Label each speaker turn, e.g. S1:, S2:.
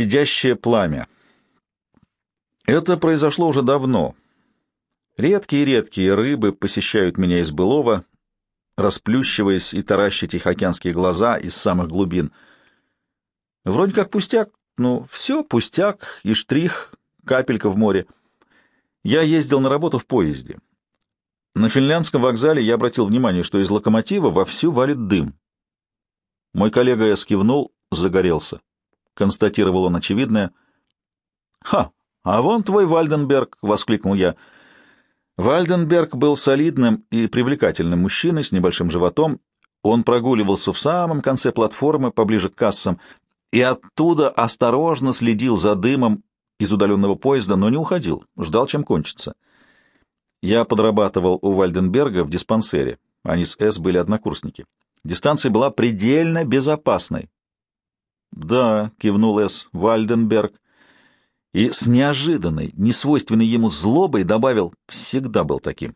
S1: щадящее пламя. Это произошло уже давно. Редкие-редкие рыбы посещают меня из былого, расплющиваясь и тараща тихоокеанские глаза из самых глубин. Вроде как пустяк, ну, все пустяк и штрих, капелька в море. Я ездил на работу в поезде. На финляндском вокзале я обратил внимание, что из локомотива вовсю валит дым. Мой коллега скивнул, загорелся. Констатировал он очевидное. «Ха! А вон твой Вальденберг!» — воскликнул я. Вальденберг был солидным и привлекательным мужчиной с небольшим животом. Он прогуливался в самом конце платформы, поближе к кассам, и оттуда осторожно следил за дымом из удаленного поезда, но не уходил, ждал, чем кончится. Я подрабатывал у Вальденберга в диспансере. Они с С были однокурсники. Дистанция была предельно безопасной. — Да, — кивнул С. Вальденберг. И с неожиданной, несвойственной ему злобой добавил, всегда был таким.